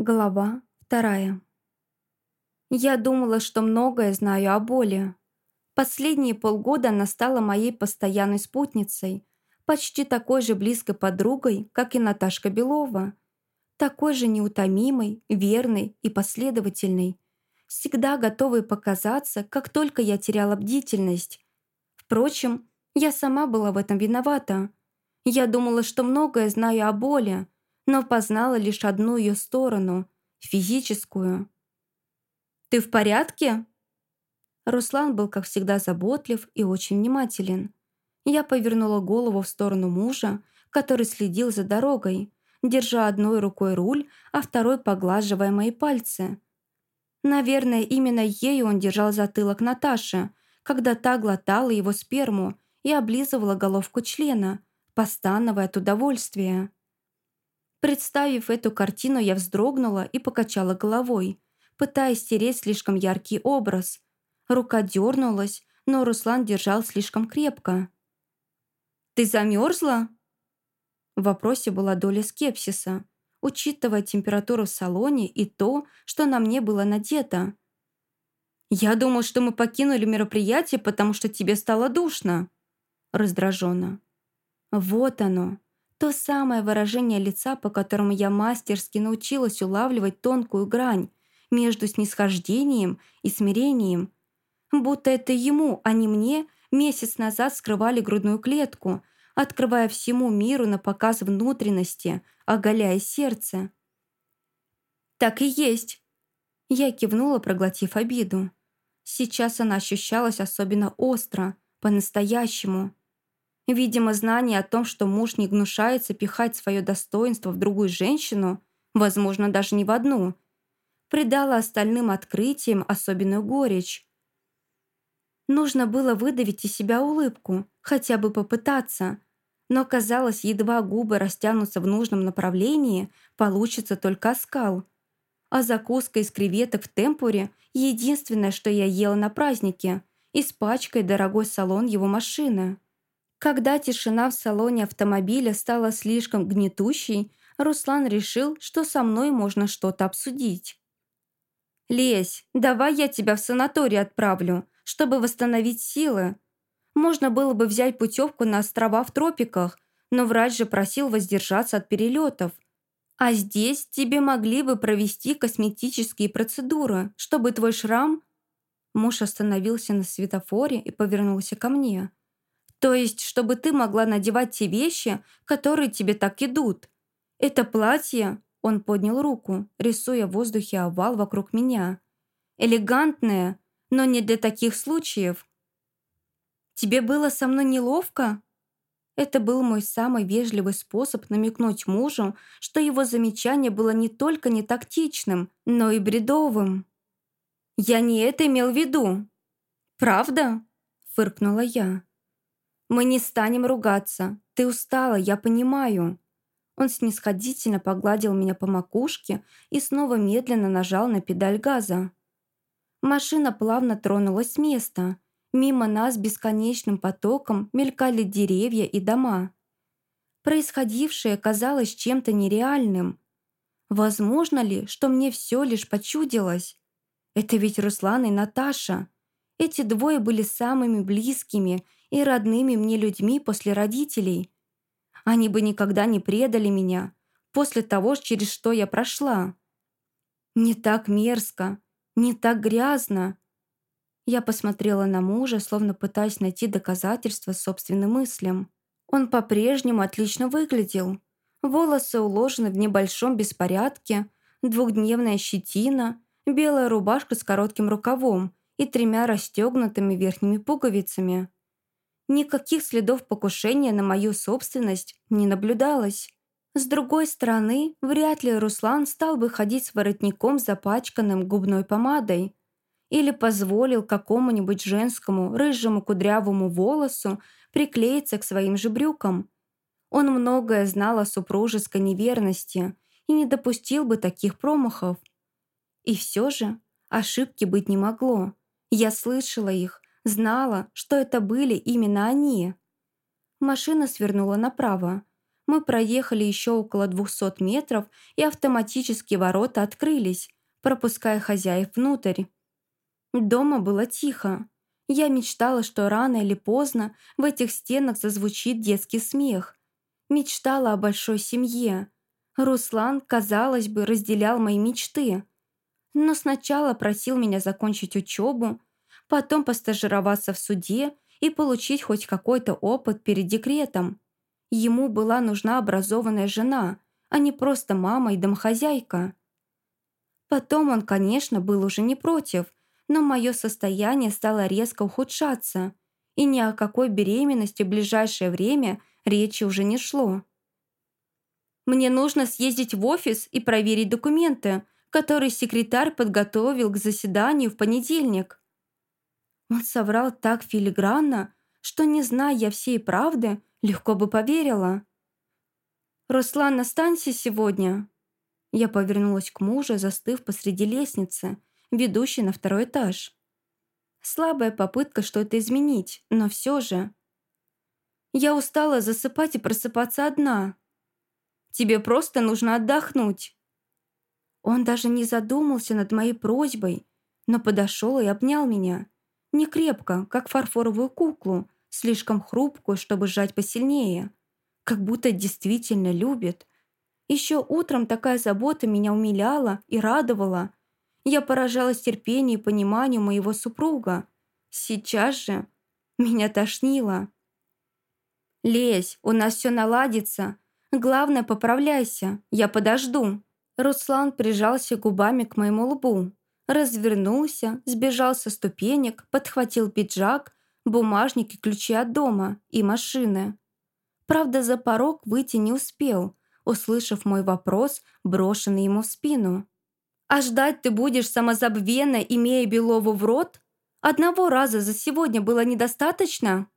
Глава вторая. Я думала, что многое знаю о боли. Последние полгода она стала моей постоянной спутницей, почти такой же близкой подругой, как и Наташка Белова. Такой же неутомимой, верной и последовательной. Всегда готовой показаться, как только я теряла бдительность. Впрочем, я сама была в этом виновата. Я думала, что многое знаю о боли, но познала лишь одну ее сторону – физическую. «Ты в порядке?» Руслан был, как всегда, заботлив и очень внимателен. Я повернула голову в сторону мужа, который следил за дорогой, держа одной рукой руль, а второй поглаживая мои пальцы. Наверное, именно ею он держал затылок Наташи, когда та глотала его сперму и облизывала головку члена, постановая от удовольствия. Представив эту картину, я вздрогнула и покачала головой, пытаясь стереть слишком яркий образ. Рука дернулась, но Руслан держал слишком крепко. «Ты замерзла?» В вопросе была доля скепсиса, учитывая температуру в салоне и то, что на мне было надето. «Я думал, что мы покинули мероприятие, потому что тебе стало душно», раздраженно. «Вот оно, то самое выражение лица, по которому я мастерски научилась улавливать тонкую грань между снисхождением и смирением. Будто это ему, а не мне, месяц назад скрывали грудную клетку, открывая всему миру на показ внутренности, оголяя сердце. «Так и есть!» Я кивнула, проглотив обиду. Сейчас она ощущалась особенно остро, по-настоящему. Видимо, знание о том, что муж не гнушается пихать свое достоинство в другую женщину, возможно, даже не в одну, придало остальным открытиям особенную горечь. Нужно было выдавить из себя улыбку, хотя бы попытаться. Но, казалось, едва губы растянутся в нужном направлении, получится только оскал. А закуска из креветок в темпуре – единственное, что я ела на празднике, испачкая дорогой салон его машины. Когда тишина в салоне автомобиля стала слишком гнетущей, Руслан решил, что со мной можно что-то обсудить. «Лесь, давай я тебя в санаторий отправлю, чтобы восстановить силы. Можно было бы взять путевку на острова в тропиках, но врач же просил воздержаться от перелетов. А здесь тебе могли бы провести косметические процедуры, чтобы твой шрам...» Муж остановился на светофоре и повернулся ко мне. То есть, чтобы ты могла надевать те вещи, которые тебе так идут. Это платье, он поднял руку, рисуя в воздухе овал вокруг меня. Элегантное, но не для таких случаев. Тебе было со мной неловко? Это был мой самый вежливый способ намекнуть мужу, что его замечание было не только не тактичным, но и бредовым. «Я не это имел в виду». «Правда?» – фыркнула я. «Мы не станем ругаться. Ты устала, я понимаю». Он снисходительно погладил меня по макушке и снова медленно нажал на педаль газа. Машина плавно тронулась с места. Мимо нас бесконечным потоком мелькали деревья и дома. Происходившее казалось чем-то нереальным. Возможно ли, что мне все лишь почудилось? Это ведь Руслан и Наташа. Эти двое были самыми близкими и родными мне людьми после родителей. Они бы никогда не предали меня после того, через что я прошла. Не так мерзко, не так грязно. Я посмотрела на мужа, словно пытаясь найти доказательства собственным мыслям. Он по-прежнему отлично выглядел. Волосы уложены в небольшом беспорядке, двухдневная щетина, белая рубашка с коротким рукавом и тремя расстегнутыми верхними пуговицами. Никаких следов покушения на мою собственность не наблюдалось. С другой стороны, вряд ли Руслан стал бы ходить с воротником, запачканным губной помадой. Или позволил какому-нибудь женскому рыжему кудрявому волосу приклеиться к своим же брюкам. Он многое знал о супружеской неверности и не допустил бы таких промахов. И все же ошибки быть не могло. Я слышала их, Знала, что это были именно они. Машина свернула направо. Мы проехали еще около 200 метров, и автоматические ворота открылись, пропуская хозяев внутрь. Дома было тихо. Я мечтала, что рано или поздно в этих стенах зазвучит детский смех. Мечтала о большой семье. Руслан, казалось бы, разделял мои мечты. Но сначала просил меня закончить учебу, потом постажироваться в суде и получить хоть какой-то опыт перед декретом. Ему была нужна образованная жена, а не просто мама и домохозяйка. Потом он, конечно, был уже не против, но мое состояние стало резко ухудшаться, и ни о какой беременности в ближайшее время речи уже не шло. «Мне нужно съездить в офис и проверить документы, которые секретарь подготовил к заседанию в понедельник». Он соврал так филигранно, что, не зная всей правды, легко бы поверила. «Руслан, останься сегодня». Я повернулась к мужу, застыв посреди лестницы, ведущей на второй этаж. Слабая попытка что-то изменить, но все же. Я устала засыпать и просыпаться одна. Тебе просто нужно отдохнуть. Он даже не задумался над моей просьбой, но подошел и обнял меня. Не крепко, как фарфоровую куклу, слишком хрупкую, чтобы сжать посильнее. Как будто действительно любит. Еще утром такая забота меня умиляла и радовала. Я поражалась терпению и пониманию моего супруга. Сейчас же меня тошнило. «Лезь, у нас все наладится. Главное, поправляйся, я подожду». Руслан прижался губами к моему лбу, развернулся, сбежал со ступенек, подхватил пиджак, бумажник и ключи от дома и машины. Правда, за порог выйти не успел, услышав мой вопрос, брошенный ему в спину. «А ждать ты будешь самозабвенно, имея Белову в рот? Одного раза за сегодня было недостаточно?»